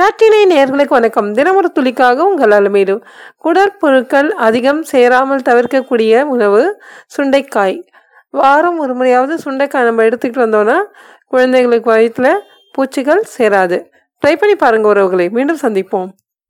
நாட்டினை நேர்களுக்கு வணக்கம். தினமொரு துளிக்காக உங்கள் அலமீடு குடற்பொருட்கள் அதிகம் சேராமல் தவிர்க்கக்கூடிய உணவு சுண்டைக்காய். வாரம் ஒரு முறையாவது சுண்டைக்காய் நம்ம எடுத்துக்கிட்டு வந்தோம்னா குழந்தைங்களுக்கு வயிற்றில் பூச்சிகள் சேராது. ட்ரை பண்ணி பாருங்கள் உறவுகளை. மீண்டும் சந்திப்போம்.